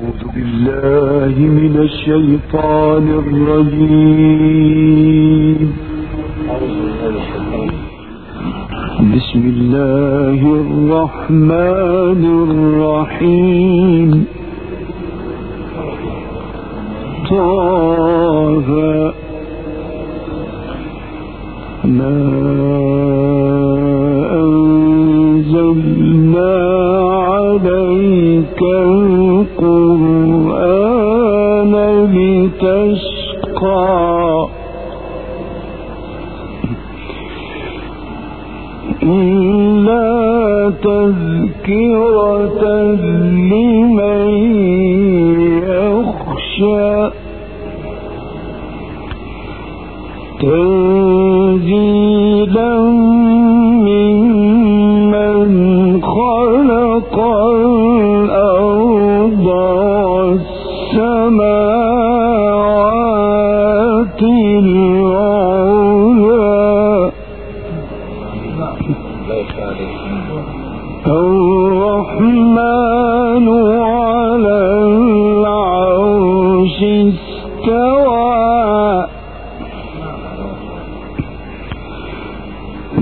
أعوذ بالله من الشيطان الرجيم. بسم الله الرحمن الرحيم. طه. ما أنزلنا عليك القرآن لتشقى. إلا تذكرة لمن يخشى.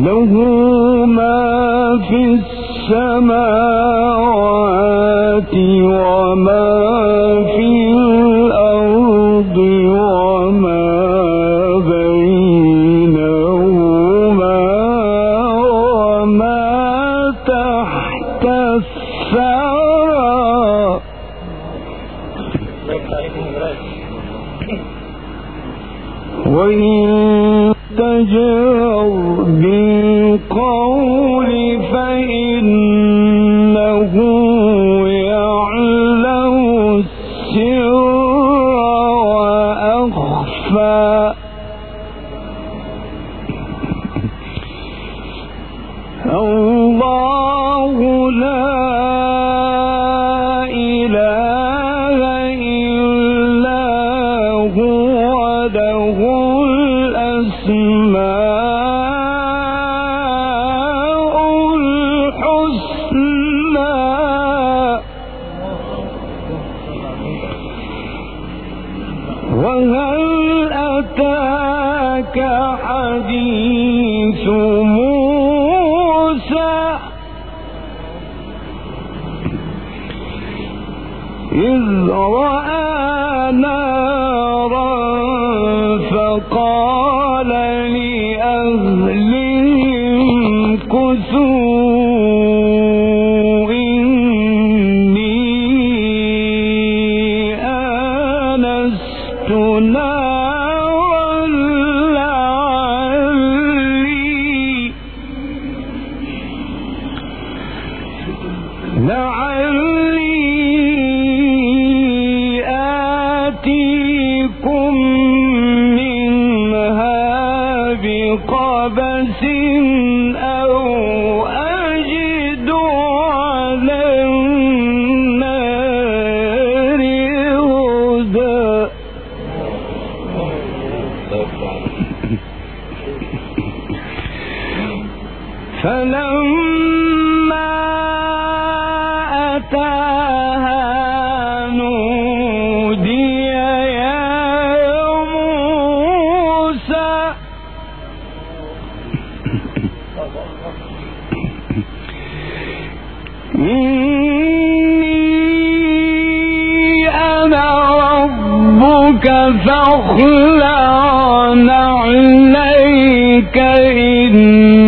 له ما في السماوات وما في الأرض Oh. لي فلما أتاها نودي يا موسى. إني أنا ربك فاخلع نعليك طوى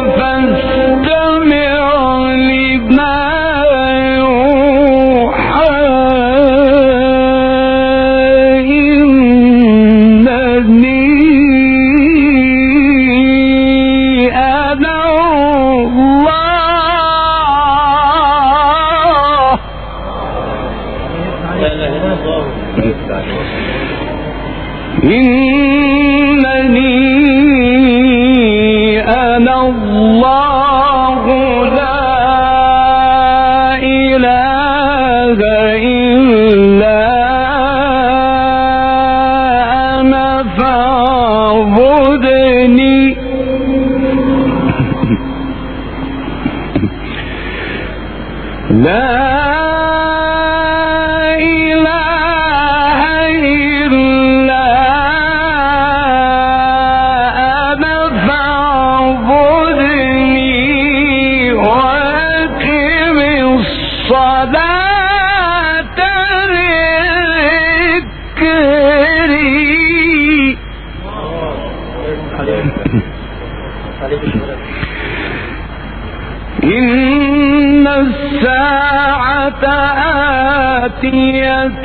فاعبدني لا آتية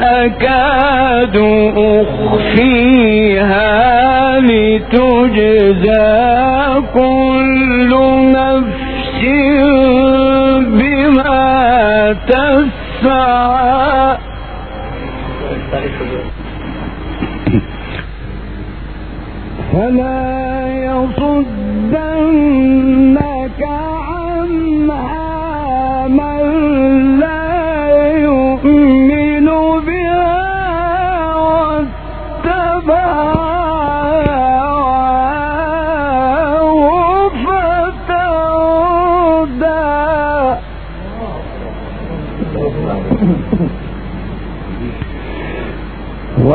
أكاد أخفيها لتجزى كل نفس بما تسعى. فلا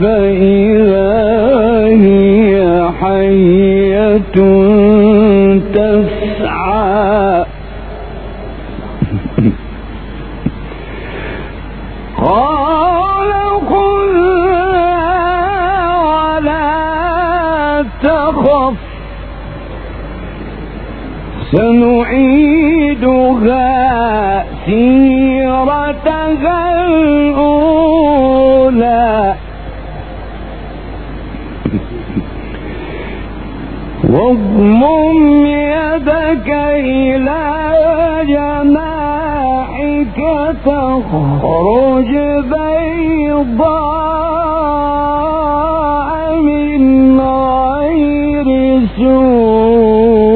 فإذا هي حية. واضمم يدك إلى جناحك تخرج بيضاء من غير سوء.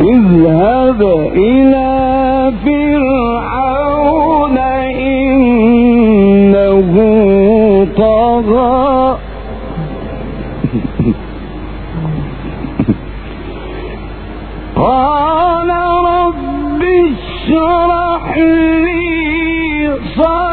اذهب إلى فرعون إنه طغى. قال رب اشرح لي صدري.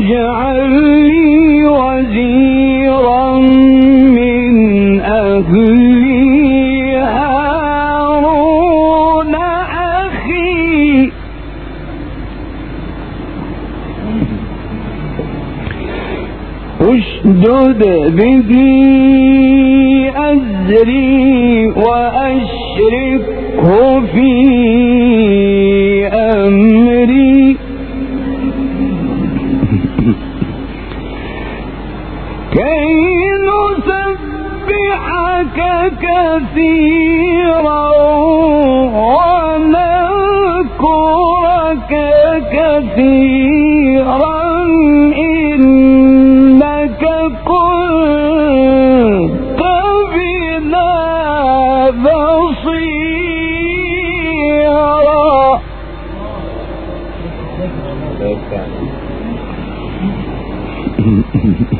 واجعل لي وزيرا من أهلي. هارون أخي. أشدد به كي نسبحك كثيرا ونذكرك كثيرا إنك كنت بنا بصيرا Thank you.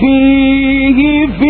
فقذفيه في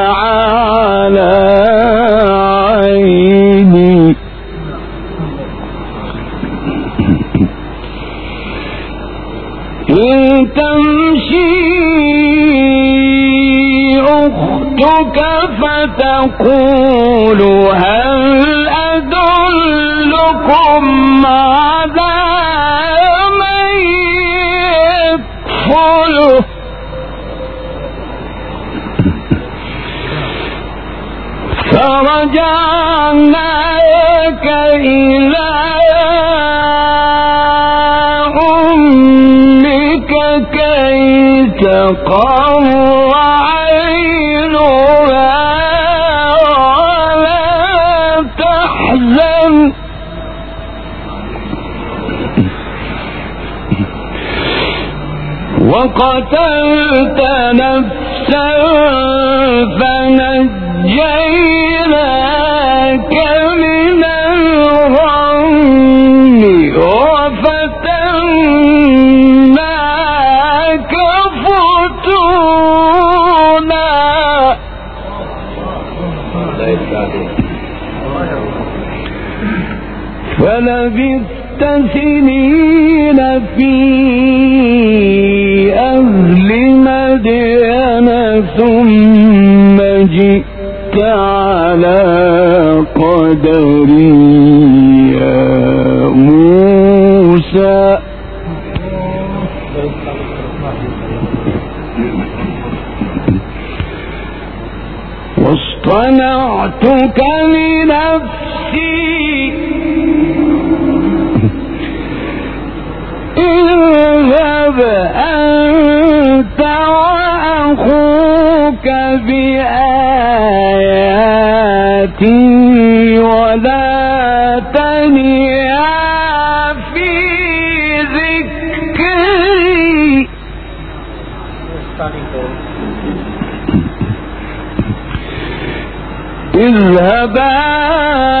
فتقول هل أدلكم على من يكفله فرجعناك إلى أمك كي تقر. وقتلت نفسا فنجيت نجيناك من الغم وفتناك فتونا. فلبثت سنين في أهل مدين ثم جئت على قدري يا موسى. واصطنعتك لنفسي بآياتي ولا تنيا في ذكري. اذهبا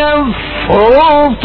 يفرط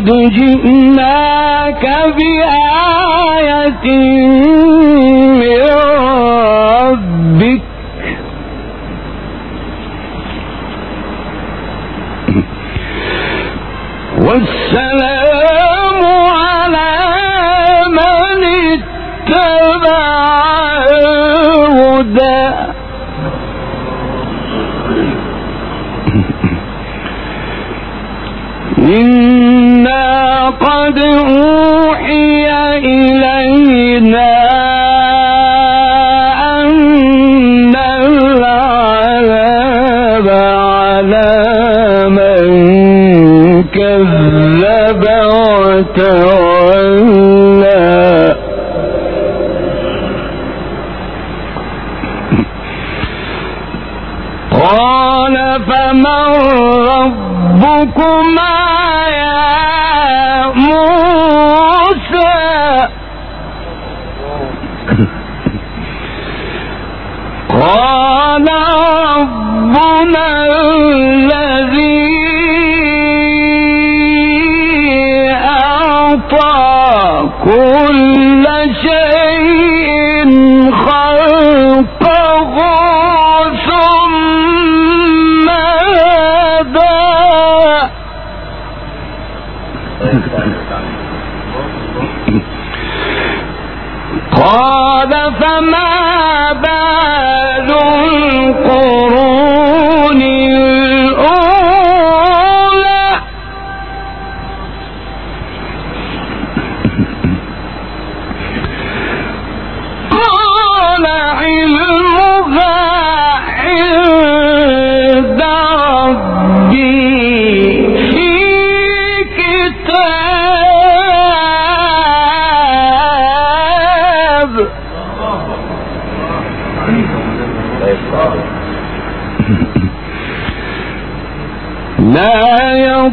لقد جئناك بآية من ربك. والسلام فمن ربكما يا موسى؟ قال ربنا الذي أعطى كل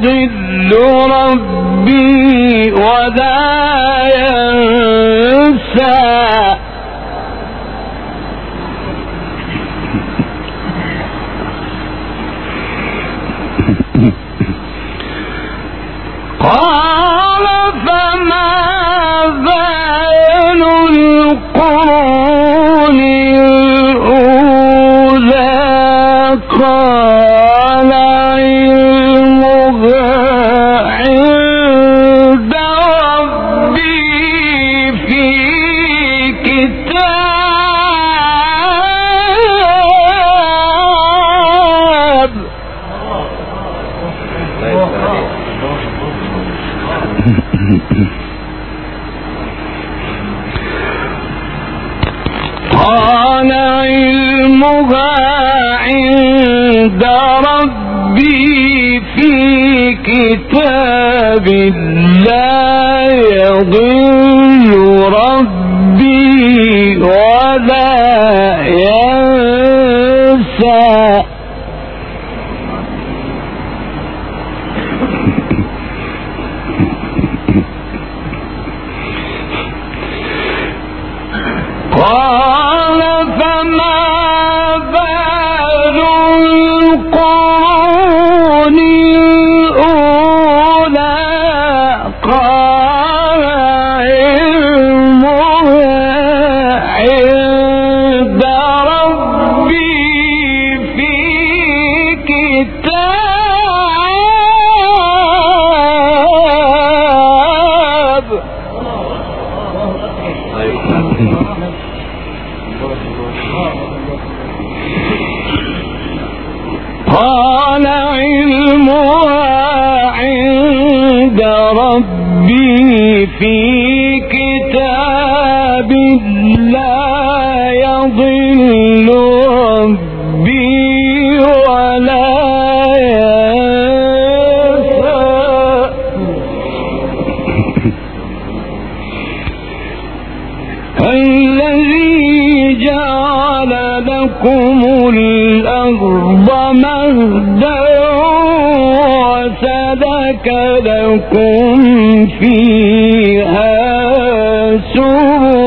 جيد في كتاب لا يضل لكم الأرض مهدا وسلك لكم فيها سبلا